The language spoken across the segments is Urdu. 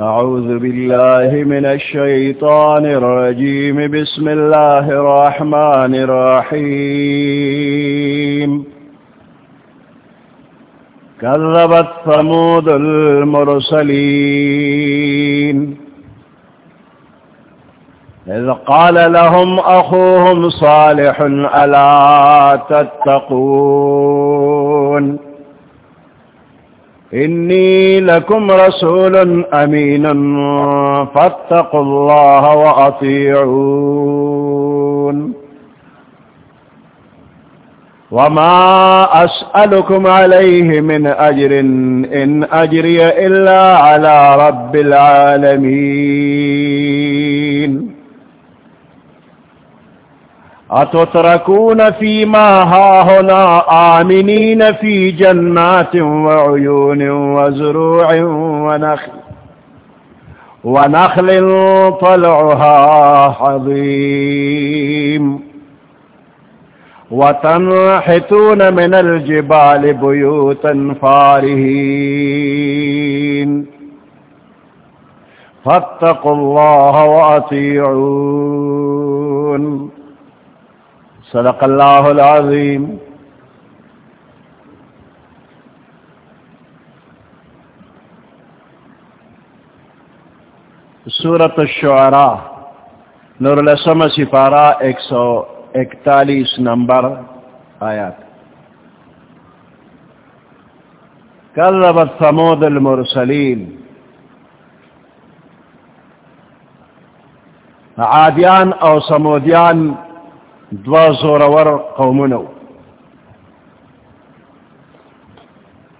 أعوذ بالله من الشيطان الرجيم. بسم الله الرحمن الرحيم. كذبت ثمود المرسلين. إذ قال لهم أخوهم صالح، ألا تتقون؟ إني لكم رسول أمينا فاتقوا الله وأطيعون. وما أسألكم عليه من أجر إن أجري إلا على رب العالمين. أتتركون فيما هاهنا آمنين في جنات وعيون وزروع ونخل ونخل طلعها حظيم وتنحتون من الجبال بيوتا فارهين فاتقوا الله وأطيعون صدق اللہ العظیم۔ سورت الشعراء، نور السم سپارہ ایک سو اکتالیس نمبر آیات۔ کذبت ثمود المرسلین۔ عادیان او سمودیان دوا زورور قومنو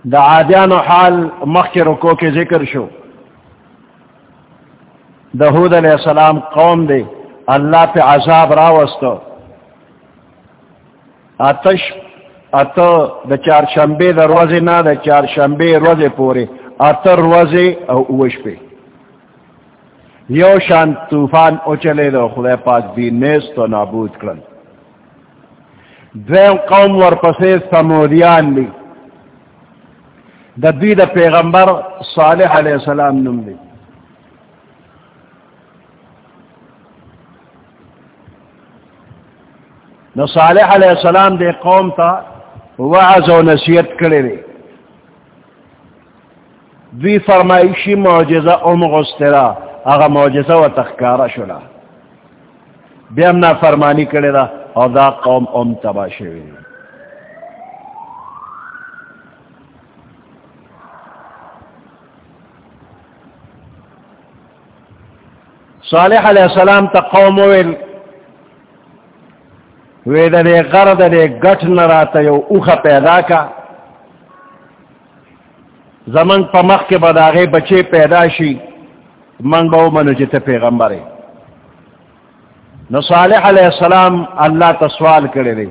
دا عادیانو حال مخی رکو کے ذکر شو. دا حود علیہ السلام قوم دے اللہ پہ عذاب راوستو. آتش اتو دا چار شنبے دا روزے نا دا چار شنبے روزے پورے اتر روزے او اوش پہ یو شان طوفان اچلے دو خدا پاک دی نیست و نابود کرن دویم قوم ورپسے سمودیان لی دا دوی دا پیغمبر صالح علیہ السلام نم لی نو صالح علیہ السلام دے قوم تا وعظ و نصیت کرے دے دوی فرمائشی معجزہ ام غسترا اگا معجزہ و تخکارا شلا بیمنا فرمانی کرے دا او دا قوم ام تبا شوی صالح علیہ السلام تا قوم ویل ویدہ دے غرد دے گٹ نراتا یو اوخا پیدا کا. زمن پا مخ کے بداغے بچے پیدا شی، من باو منو جتے پیغمبرے. نو صالح علیہ السلام اللہ تا سوال کرے دے.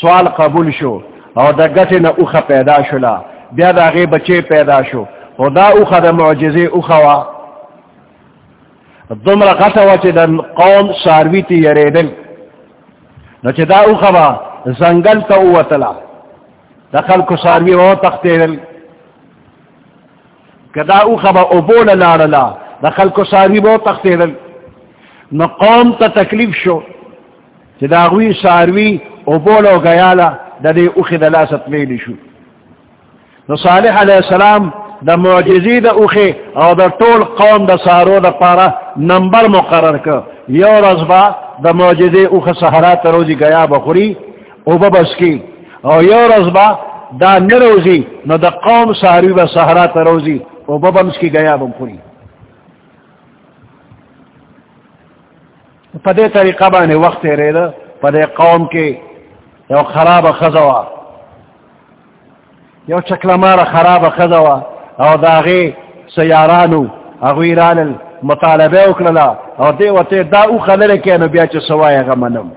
سوال قبول شو او دا گتے نا اوخا پیدا شلا بیا دا غی بچے پیدا شو. او دا اوخا دا معجزے اوخا وا. دمرا غتا وا چی دا قوم ساروی تی یرے دل. نو چی دا اوخا وا زنگل تا اوتلا دا خلکو ساروی وا تختے دل. کدا اوخا با اوبول لارلا دا خلکو ساروی وا تختے دل. نو قوم تا تکلیف شو. چی داغوی ساروی او بولو گیالا دا دی اوخی دا لاست میلی شو. نو صالح علیہ السلام دا معجزی دا اوخی او دا طول قوم دا سارو دا پارا نمبر مقرر کر یو رزبا دا معجزی اوخ سحرات روزی گیا بخوری او ببس کی او یو رزبا دا نروزی نو دا قوم ساروی با سحرات روزی او ببس کی گیا بخوری پدے طریقہ بانے وقت رے دا پدے قوم کے یو خراب خزوا یو چکل مارا خراب خزوا او داغے سیارانو اغویران المطالبے اکرلا او دے وطے دا او خلر کے نبیا چا سوائے غمنم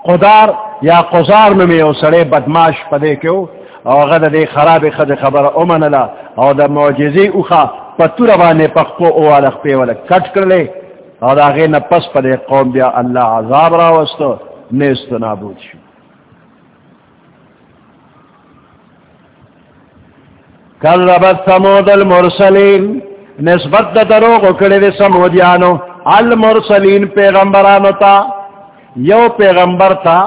قدار یا قزار نمی او سڑے بدماش پدے کیو او غد دے خراب خز خبر امنلا او دا معجزی اوخا پتو روانے پخپو او علق پی ولک کٹ کرلے اور آگے نہ پس پدے قوم بیا اللہ عذاب را وستو نیست نابود شو. کذبت سمود المرسلین، نسبت دا دروغ کڑی دی سمودیانو المرسلین پیغمبرانو تا یو پیغمبر تا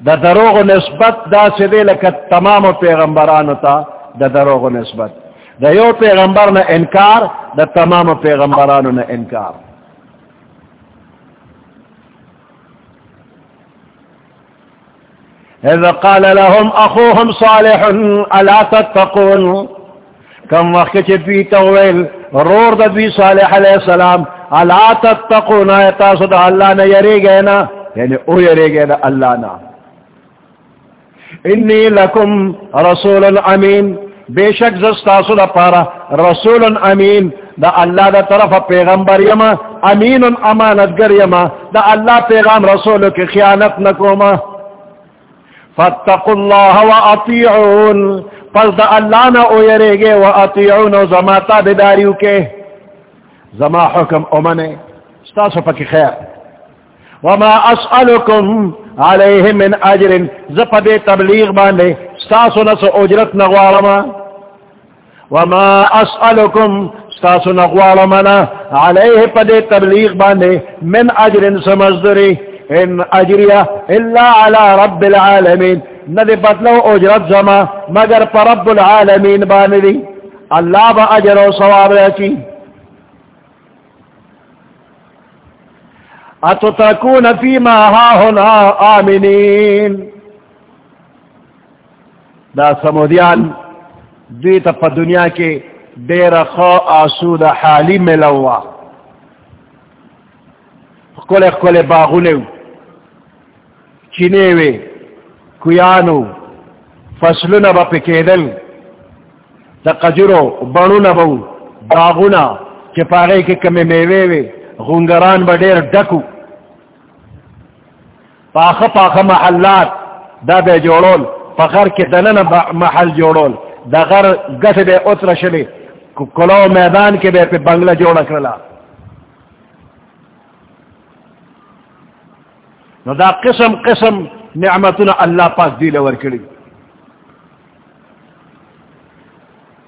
دا دروغ نسبت دا سدے لکت تمام پیغمبرانو تا دا دروغ نسبت. دا یو پیغمبر نا انکار دا تمام پیغمبرانو نا انکار. اذا قال لهم اخوهم صالح الا تتقون؟ کم وقت چی دوی تویل رور دا دوی صالح علیہ السلام، الا تتقون؟ آیتا صدا اللہ نا یری گئے نا یعنی او یری گئے نا اللہ نا انی لکم رسول امین. بے شک زستا صدا پارا رسول امین، دا اللہ دا طرف پیغمبر یما امین امانت گر یما دا اللہ پیغام رسول کی خیانت نکوما فاتقوا الله واطيعون پس دا اللہ نہ او یرے گے واطيعون زما تابعداریو کے. زما حکم امنے استاسو پکی خیر. وما اسالکم علیہ من اجر زپد تبلیغ باندے استاسو نس اجرت نغوالما وما اسالکم استاسو نغوالما علیہ پد تبلیغ باندے من اجر سمزدری ان اجریہ الا علی رب العالمین ندی بدلو اجرت زما، مگر پر رب العالمین باندی اللہ با اجر و ثواب رچی اتترکون فیما ہا ہنا آمینین دا سمودیان دیتا پا دنیا کے دیر خو آسود حالی ملوا کل کل باغونیو چینے کویانو فصلنا با پکیدل دا قجرو بڑونا با باغونا چی کے کمی میوے وے غنگران با دیر ڈکو پاخ پاخ محلات دا بے جوڑول فخر کے دنن محل جوڑول دا غر گت بے اتر شلی کلو میدان کے بے پہ بنگلہ جوڑا کرلا نو دا قسم قسم نعمتنا اللہ پاک دیل ورکڑی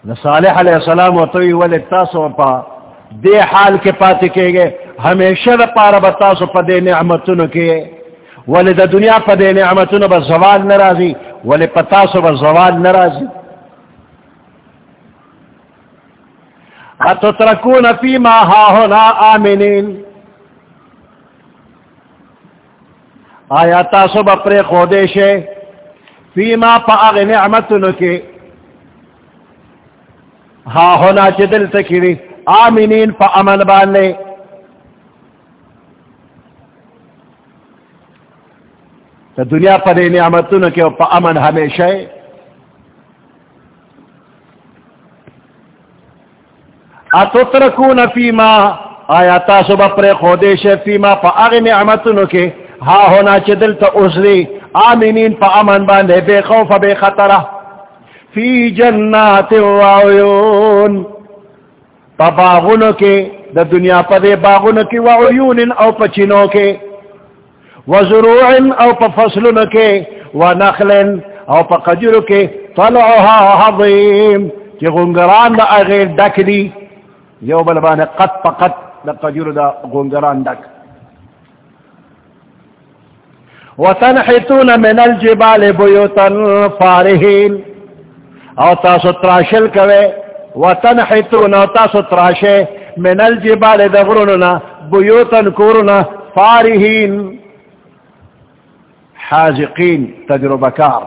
نو صالح علیہ السلام و توی ولی تاسو پا دے حال کے پاتے کے گئے ہمیشہ دا پارا بتاسو پا دے نعمتنا کے ولی دا دنیا پا دے نعمتنا با زوال نرازی ولی پتاسو با زوال نرازی اتترکون فیما ہاہنا آمینین آیا تاسو بپر خودش فیما پا اغی نعمتنو کی ہا ہونا چی دل تکیری آمینین پا امن بانے تو دنیا پر نعمتنو کی پا امن ہمیشہ اتترکون فیما، آیا تاسو بپر خودش فیما پا اغی نعمتنو کی ہا ہونا چ دل تو اسری آمینین پا امن باندے بے خوف بے خطرہ فی جنات وعیون. پا باغنو کے دا دنیا پا دے باغنو کی وعیون او پا کے وزروع او پا فصلنو کے ونخل او پا قجرو کے طلعها حضیم چی غنگران دا اغیر ڈک دی، یو بلبان قط پا قط دا قجرو دا غنگران ڈک. وتنحتون من الجبال بيوتا فارهين او تاسو تراشل کوي وتنحتون او تاسو تراشه من الجبال دغروننا بيوتا كورنا فارهين حازقين تجربه کار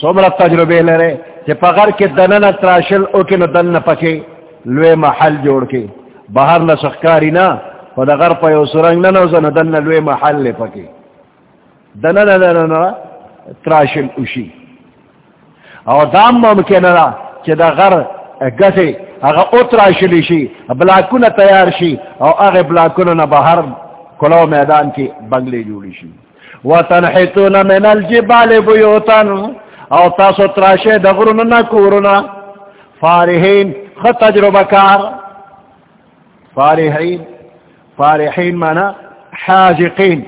سمر تجربه لره چې پغر کې دننه تراشل، او کې نو دنه پکې لوی محل جوړ کې بهر نه سخکاری نه، خو د غر په یو سرنګ نه نو زنه دنه لوی محل لې پکې. دنه نه نه نه تراشل اوشي او دام ممکن نه چې د غر غته هغه او تراشل شي، بلاکونه تیار شي، او هغه بلاکونه نه بهر کلو میدان کې بنگلې جوړی شي. وتنحتون من الجبال بيوتا. او تاسو تراشه د غرونو نه کورونه. فارحین خ تجربه کار. فارحین فارحین مانا حاجقین.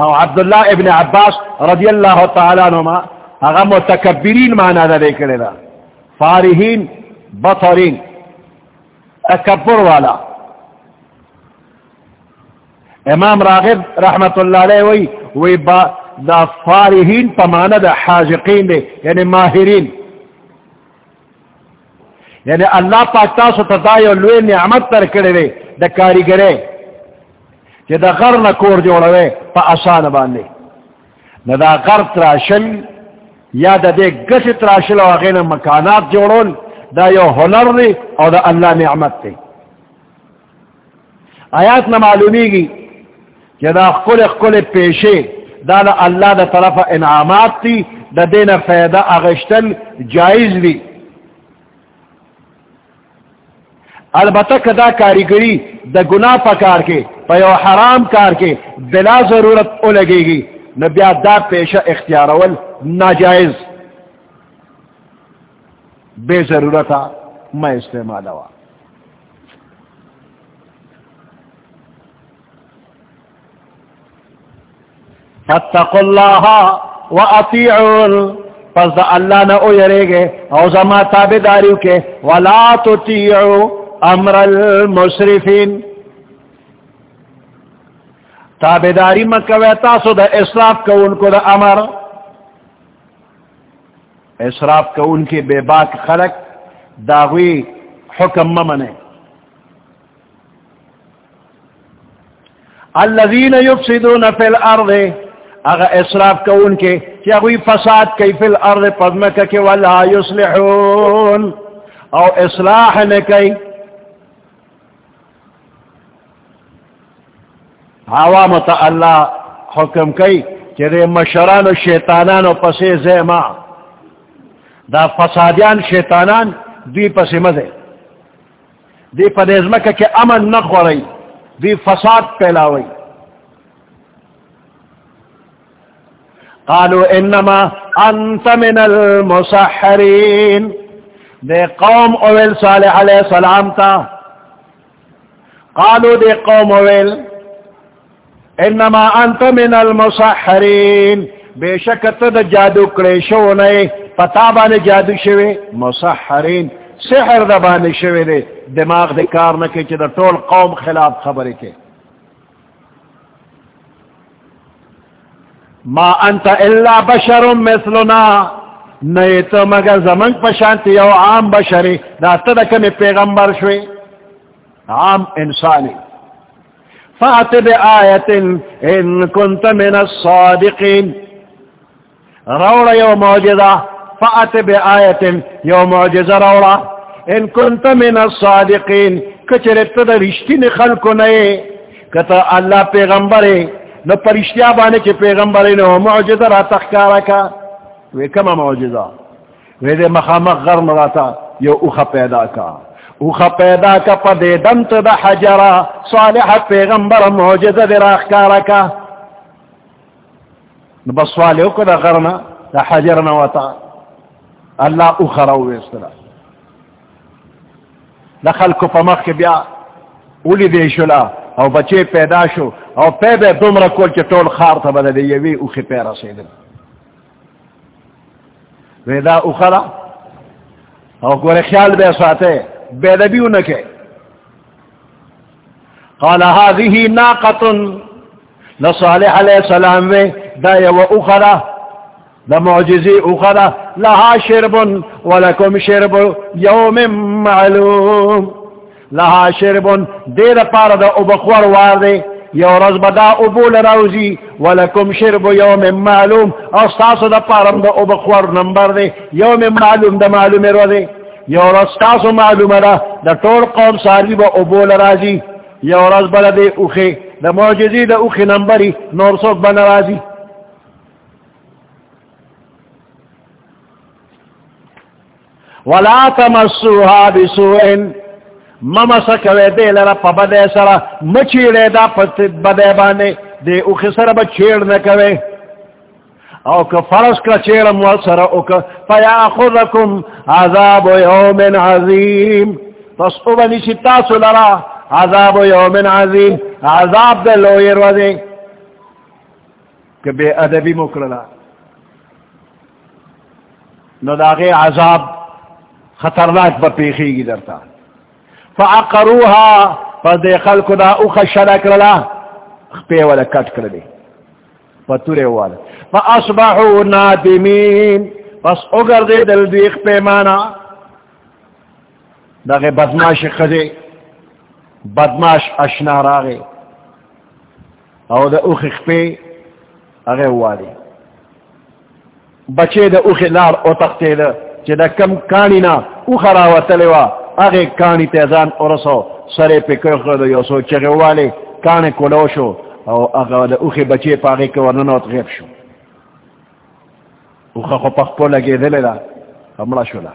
او عبداللہ ابن عباس رضی اللہ تعالیٰ نما اغا متکبرین مانا دا دیکھنے دا فارحین، بطرین. تکبر والا. امام راغب رحمت اللہ علیہ وی وی با دا فارحین پا مانا دا حاجقین دے یعنی ماہرین۔ یعنی اللہ پاک تاسو تدائی و لوی نعمت تر کرے دے دا کاریگرے کہ دا غر نکور جوڑوے پا آسان باندے نہ دا غر تراشل، یا دا دے گس تراشل و اغین مکانات جوڑول دا یو ہنر دے او دا اللہ نعمت دے آیات نہ معلومی گی کہ دا خل خل پیشے دا دا اللہ دا طرف انعامات تی دا دین فیدہ اغشتل جائز دی. البتہ کدا کاریگری دا گناہ پکار کے پیو حرام کار کے بلا ضرورت او لگے گی نبیا دا پیشہ اختیار اول ناجائز بے ضرورت میں استعمال ہوا فتق اللہ و اطیعون پس دا اللہ نہ او یرے گے او زما تابداریو کے، ولا تطیعو امر المصرفین تابداری مکوے تاسو دا اسراف کو ان کو دا امر. اسراف کو ان کے بے باک خلق داغوی حکم ممنے الذین یفسدون فی الارض اگا اسراف کو ان کے کیا ہوئی فساد کئی فی الارض پدمک کے ولا یصلحون۔ او اصلاح نے کئی عوام تا اللہ حکم کئی کہ دے مشران و شیطانان و پسے زیما۔ دا فسادیان شیطانان دی پسے مزے۔ دی پدیزمکہ کہ امن نخوری دی فساد پیلاوی قالوا انما انت من المسحرین دے قوم اویل صالح علیہ السلام تا. قالوا دے قوم اویل انما انت من المسحرین بے شک تد جادو کرے شو نئے، پتا بانے جادو شوے مسحرین. سحر دا بانے شوے دے، دماغ دے کار نکے، چی دا طول قوم خلاف خبرے کے. ما انت الا بشر مثلنا. نئے تو مگر زمن پشانتی یو عام بشری. دا تدکمی پیغمبر شوے عام انسانی. فات بآیت ان کنت من الصادقین. روڑا یو موجزہ فات بآیت یو موجزہ روڑا. ان کنت من الصادقین. کچرت دا رشتی نخل کو نئے. کتا اللہ پیغمبرے. نو پرشتیا بانے چے پیغمبرے نو موجزہ را تخکارا کا وی کما موجزہ وی دے مخامق غرم راتا یو اوخ پیدا کا اوخ پیدا کا پا دے دمت دا حجرا صالح پیغمبر موجز دے راخ کارا کا بس صالح کو دا غرنا دا حجر نواتا اللہ اوخ روی استرا دخل کو پا مخ بیا اولی دے شلا او بچے پیدا شو. او پے بے دم رکول چے طول خار تا بدا دے یوی اوخی پیرا سیدن ویدا اوخرا او گورے خیال بے ساتے بے دبیو نکے قال هذه ناقة لصالح علیہ السلام. وے دا یو اخرى دا معجزی اخرى لها شرب ولکم شرب یوم معلوم. لها شرب دیر پار دا ابخور واردے یو رز بدا ابول روزی ولکم شرب یوم معلوم. استاس دا پارم دا ابخور نمبر دے یوم معلوم دا معلوم رو دے یو رستاسو معلوم را دا طور قوم ساری با ابول رازی یو رز بلا دے اوخی دا معجزی دا اوخی نمبری نور سوک بنا رازی ولا تمسوها بسوئن ممسکوے دے لرا پا بدے سرا مچیرے دا پت بدے بانے، دے اوخی سر بچیر نکوے او که فرس کا چیرم والسر او که فیاخذکم عذاب یوم عظیم۔ پس او بنی شتاسو لرا، عذاب یوم عظیم۔ عذاب دے لویر وزے کہ بے ادبی مکرلا نو داغے عذاب خطرناک بپیخی گی درتا فعقروها پس دے خلق دا اوخ شرک للا خپے والا کٹ کردے پتورے والا. فاصبحوا نادمین، پس اگر دے دل دیخ پیمانا. داغے بدماش خدے بدماش اشنا راغے او دا اوخ خپے اغے والی. بچے دا اوخ لار او تختے دا، چی دا کم کانی نا اوخ راوتلے وا. اغے کانی تیزان ارسو سرے پہ کرخ دا یو سو چگے والے کانی کلو شو، او اغا دا اوخ بچے پا اغے کورننوت غیب شو. اوخ خو پخپو لگے دلے دا امرا شو لا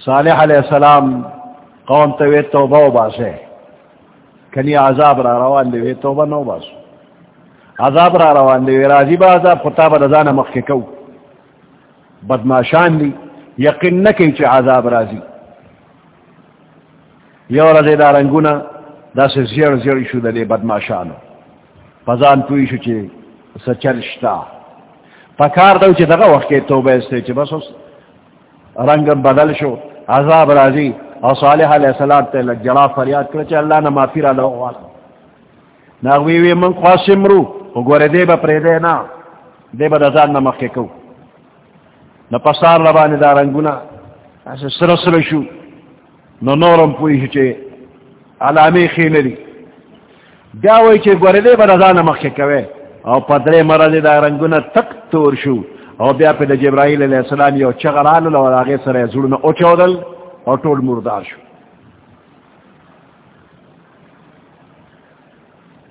صالح علیہ السلام قوم توی توبہ و باسے کنی عذاب را روان دیوی توبہ نو باسو عذاب را روان دی راضی با عذاب خطا با رضان مخی کو بدماشان دی یقین نہ نکی چی عذاب رازی. یو رضی دارنگونا دا سے زیر زیر شو دی بدماشانو پزان پوی شو چی سچل شتا. پکار دو چی دقا وقت کے توبہ استے چی بس اس رنگم بدل شو. عذاب رازی. اور صالح علیہ السلام تے لگ جلا فریاد کرے کرچے اللہ نا مافی را لو والا. ناغوی من قاسم رو. وګوره دې به پرې دې نه دې به ځان نه مخکې کو. نو پسار لبانې دا رنگونه اسه سره سره شو نو نورم پوي چې علامه خېل دي بیا وای چې ګوره دې به ځان نه مخکې کوي او پدرې مرزه دا رنگونه تک تور شو او بیا په د جبرائیل علیہ السلام یو چغران او هغه سره زړونه او چودل او ټول مردار شو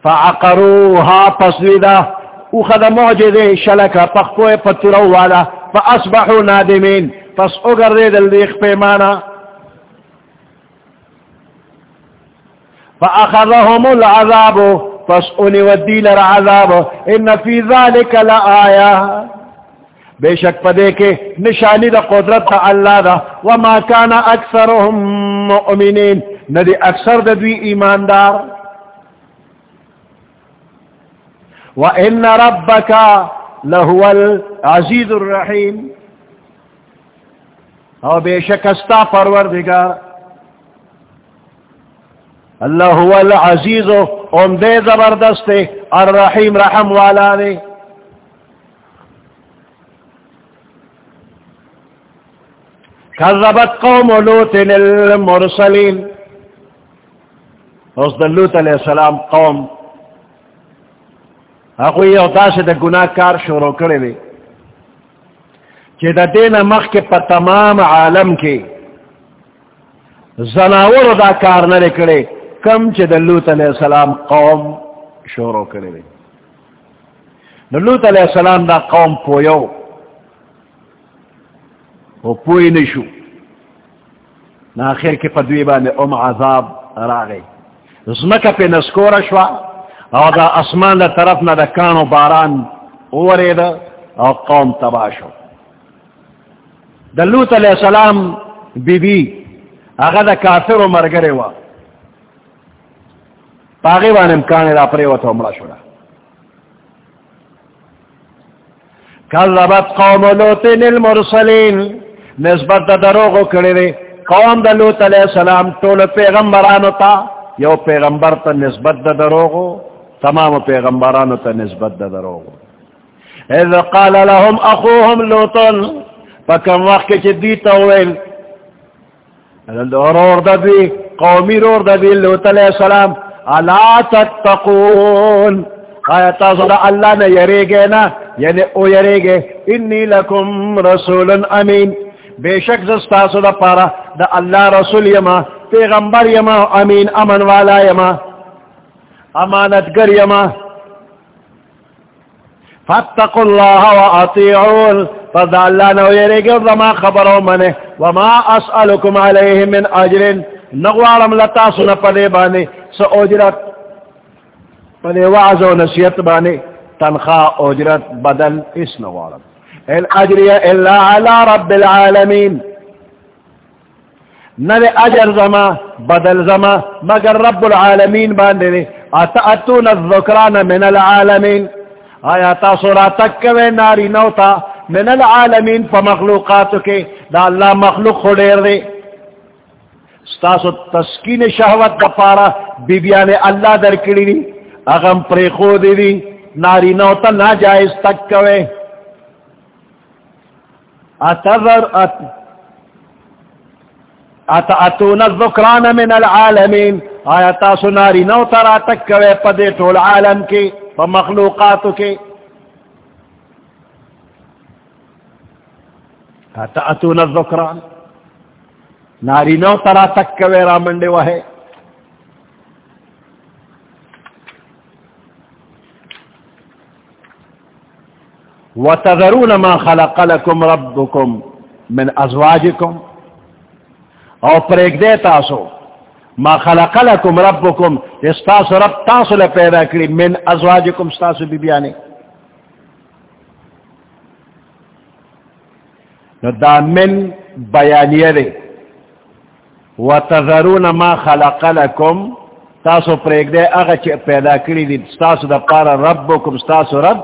فعقروها پسویدا اخذ معجد شلک پخپوی پترو والا فاصبحوا نادمین پس اگر دے دل دیخ پیمانا. فاخذهم العذاب. پس انی ودیل العذاب ان فی ذالک لآیا بے شک پدے کے نشانی دا قدرت دا اللہ دا. وما کان اکثرهم مؤمنین. ندی اکثر دا دوی ایماندار. وَإِنَّ رَبَّكَ لَهُوَ الْعَزِيزُ الرَّحِيمُ او بے شکستا پروردگار۔ اللہ هو العزیز دے زبردست الرحیم رحم والا دے کذبت قوم لوت المرسلین۔ اس دلوت علیہ السلام قوم اگو یو داس دا گناہ کار شروع کرے دے چی دا دین مخ کے پا تمام عالم کے زناور دا کار نہ کرے کم چی دا لوت علیہ السلام قوم شروع کرے دے لوت علیہ السلام دا قوم پویو وہ پوئی نشو نہ آخر کے پدوی بانے ام عذاب را گئی زمکہ پہ نسکورا شوا او دا اسمان دا طرف نہ دا کانو باران اورے دا او قوم تباشو دا لوت علیہ السلام بی بی اگا دا کافر و مرگرے وا پاگی وان امکان دا پرے و تو امرا شوڑا کذبت قوم لوتن المرسلین نسبت دا دروغو کرے قوم دا لوت علیہ السلام طول پیغمبرانو تا، یو پیغمبر تا نسبت دا دروغو تمام پیغمبرانو تا نسبت دا دروغ. اذ قال لهم اخوهم لوطن فکم وقت چی دیتا ہوئل رور دا دی قومی رور دا دی لوط علیہ السلام. الا تتقون. آیا تازو دا اللہ نے یرے گے نا یعنی او یرے گے انی لکم رسول امین. بے شک زستاسو دا پارا دا اللہ رسول یما پیغمبر یما امین امن والا یما امانت گر یما فاتقوا اللہ و اطیعون فضا اللہ نو یرے گا وما خبرو منے وما اسألکم علیہ من اجر نغوارم لتا سن پدے بانے سا اجرت پدے وعظ و نسیت بانے تنخواہ اجرت بدل اس نغوارم الاجر الا على رب العالمین نہ اجر زما بدل زما مگر رب العالمین باندے اتأتون الذکران من العالمین آیا تاسو را تکوے ناری نوتا من العالمین پا مخلوقاتو کے دا اللہ مخلوق خودیر دے ستاسو تسکین شہوت دا پارا بی بیان اللہ در کری دی. اغم پری خود دی ناری نوتا ناجائز تکوے اتذر ات اتأتون الذکران من العالمین؟ آیا تاسو ناری نو ترا تک کوئے پدے ٹول عالم کی پا مخلوقاتو کی اتأتون الذکران ناری نو ترا تک کوئے رامنڈے وہے. وتذرون ما خلق لكم ربكم من ازواجكم او پریک دے تاسو ما خلق لکم ربکم استاسو رب تاسو لپیدا کری، من ازواجکم استاسو بی بیانے نو دا من بیانیه دے وتذرون ما خلق لکم تاسو پریک دے اغا چی پیدا کری دی استاسو دا پارا ربکم استاسو رب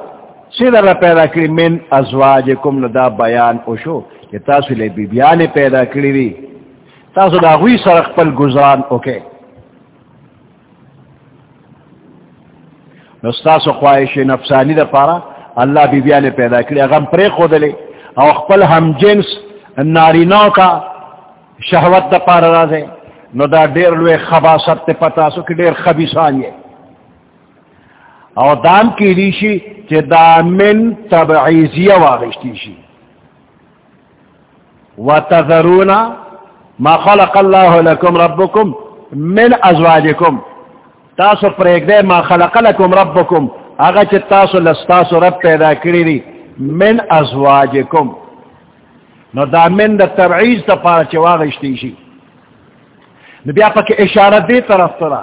سیدر پیدا کری، من ازواجکم، نو دا بیان اوشو کہ تاسو لے بی بیانے پیدا کری دی. تاسو دا غوی سرق پل گزران اوکے نستاسو خواہش نفسانی دا پارا اللہ بی بیا بیان پیدا کری اغم پری خود لے او خپل ہم جنس نارینو کا شہوت دا پارا رازے نو دا دیر لوے خباست تے پتا سو کہ دیر خبیسان یہ او دام کی لیشی چی دا من تبعیزیہ واغشتی شی و ما خلق الله لكم ربكم من ازواجكم تاسو پریک دے ما خلق لكم ربكم. اگا چھ تاسو لستاسو رب پیدا کری دی، من ازواجكم نو دا من دا تبعیز دا پارا چھ واغشتی شی نبیا پا کہ اشارت دی طرف ترا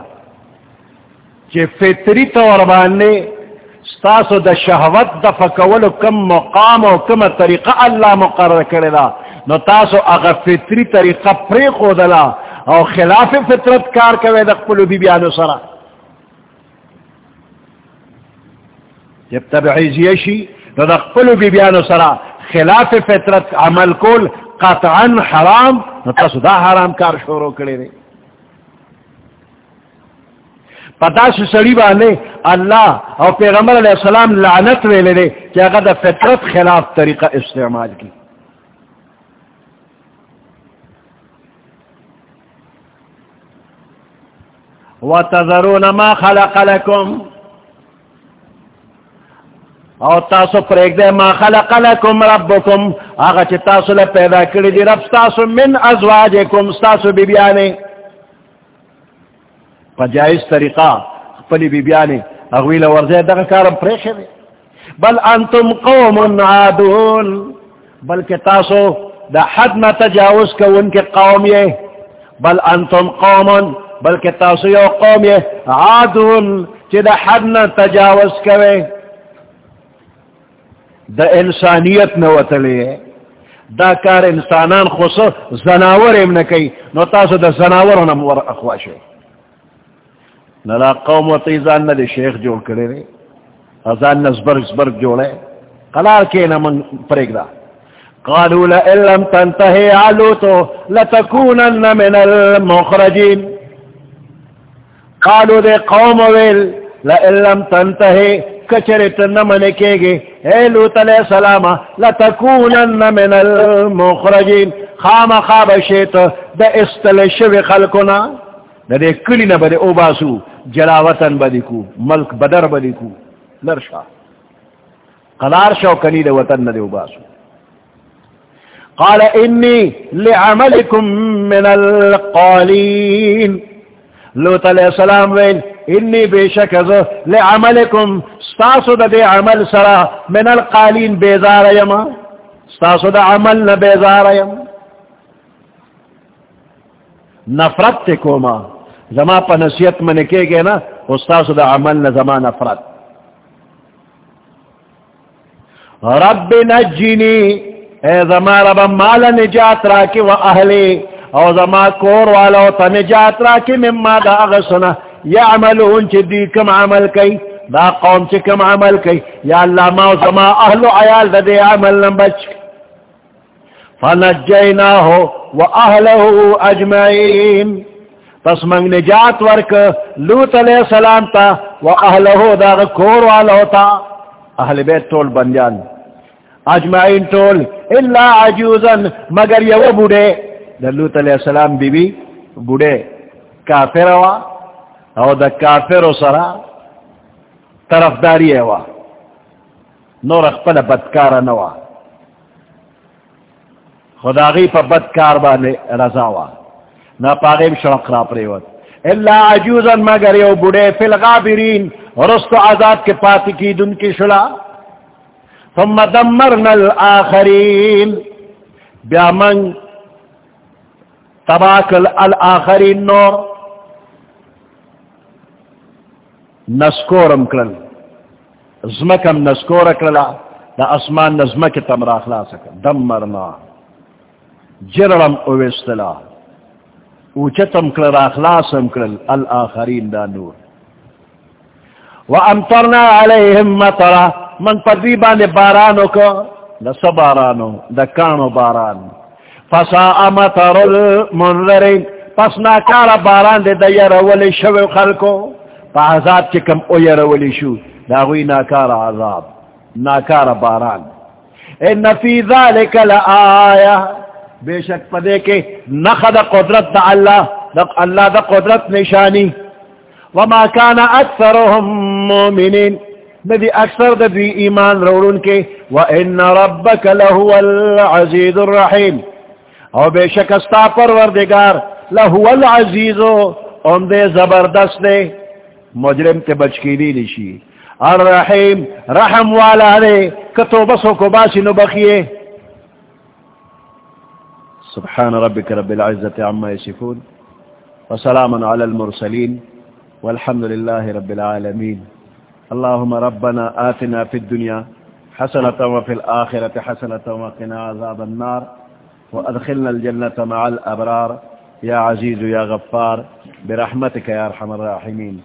چھ فطری طور بانے ستاسو دا شہوت دا فکولو کم مقام و کم طریقہ اللہ مقرر کردہ نو تاسو اگر فطری طریقہ پری خودلا او خلاف فطرت کار کوئے دا بی بیانو سرا جب تبعیزی شی نو دا قلو بی بیانو سرا خلاف فطرت عمل کول قطعا حرام، نو تاسو دا حرام کار شروع کرے دے پتا سے سڑی بانے اللہ اور پیغمبر علیہ السلام لعنت ویلے دے کہ اگر دا فطرت خلاف طریقہ استعمال کی وتذرون ما خلق لكم او تاسو پریک دے ما خلق لكم ربكم. آغا چی تاسو لے پیدا کری دی رب تاسو من ازواجکم تاسو بی بیانے پا جائز طریقہ پلی بی بیانے اغویل ورزے دغا کارم پریخ دے بل انتم قوم عادون. بلکہ تاسو دا حد ما تجاوز کو ان کے قوم یہ بل انتم قوم بلکہ تاسو یو قوم یہ عادون چی دا حد نا تجاوز کوئے دا انسانیت نوتلی ہے دا کار انسانان خصو زناور ام نکی نو تاسو دا زناور نمور اخواشے نلا قوم و تیزان نا دی شیخ جوڑ کرے رے ازان نا زبرگ زبرگ جوڑے قلال کے نمن پریگ دا قالوا لئن لم تنتهي علوتو لتكونن من المخرجين قالو دے قوم ویل لئن لئلم تنتہی، کچرت نمنکے گے۔ اے لوت علیہ السلام، لتکونن من المخرجین۔ خام خواب شیط دا استلشو خلقنا۔ دا دے کلی نبدے اوباسو جلاوطن بدی کو، ملک بدر بدی کو۔ لرشا۔ قدار شو کنی دا وطن ندے اوباسو قال انی لعملکم من القالین۔ لوت علیہ السلام ویل، انی بے شک از لعملکم، ستاسو دا دے عمل سرا من القالین بیزار یما ستاسو دا عمل نا بیزار یما نفرت تے کوما، زما پا نصیت منکے گے نا، استاسو دا عمل نا زما نفرت. رب نجینی اے زما رب مال نجات راکی و اہلی او زما کور والا تا نجات را کی مما دا اغسنا یعملون چی دی کم عمل کئی، دا قوم چی کم عمل کئی. یا اللہ ما او زما اہل و عیال دا دے عمل نبچ فنجیناہو و اہلہو اجمعین. پس منگ نجات ورک لوت علیہ السلام تا و اہلہو دا کور والو تا. اہل بیت طول بنجان اجمعین طول اللہ عجوزن مگر یو بوڑے. دا لوت علیہ السلام بی بی بوڑے کافر وا او دا کافر و سرا طرفداری وا نور اخپل بدکار نوا خدا غی پا بدکار بانے رضا وا نا پاغیم شرق را پریوت اللہ عجوزا مگر یو بڑے فی الغابرین، رست عذاب کے پاتی کی دن کی شلا ثم دمرنا الاخرین بیا من تباکل الاخرین نور. نسکورم کرل زمکم نسکور کرلا دا اسمان نزمک تم راخلا سکا دمرنا جرم اوستلا اوچتم کرل راخلاسم کرل الاخرین دا نور. وامترنا علیہم مطرہ من پدیبان بارانو کو دا سبارانو، دا کانو باران فسا مطر المنذرین پس ناکار باران دے دا یرولی شو خلکو. پا عذاب چکم او یرولی شو. دا غوی ناکار عذاب. ناکار باران. ان فی ذالک لآیا بے شک پدے کے نخد قدرت دا اللہ دا اللہ دا قدرت نشانی. وما کان اکثرهم مومنین. ندی اکثر دا دی ایمان روڑن کے. وَإِنَّ رَبَّكَ لَهُوَ الْعَزِيزُ الرَّحِيمُ او بے شک استا پروردگار لَهُوَ الْعَزِيزُ ام دے زبردست دے۔ مجرم تے بچکی دی نشی الرحیم، رحم والا دے۔ کتو بسو کو باسی نو بخیے۔ سبحان ربك رب العزة عما يسفون وسلام على المرسلين والحمد لله رب العالمين اللهم ربنا آتنا في الدنيا حسنة وفي الآخرة حسنة وقنا عذاب النار۔ وادخلنا الجنة مع الأبرار. يا عزيز يا غفار برحمتك يا أرحم الراحمين.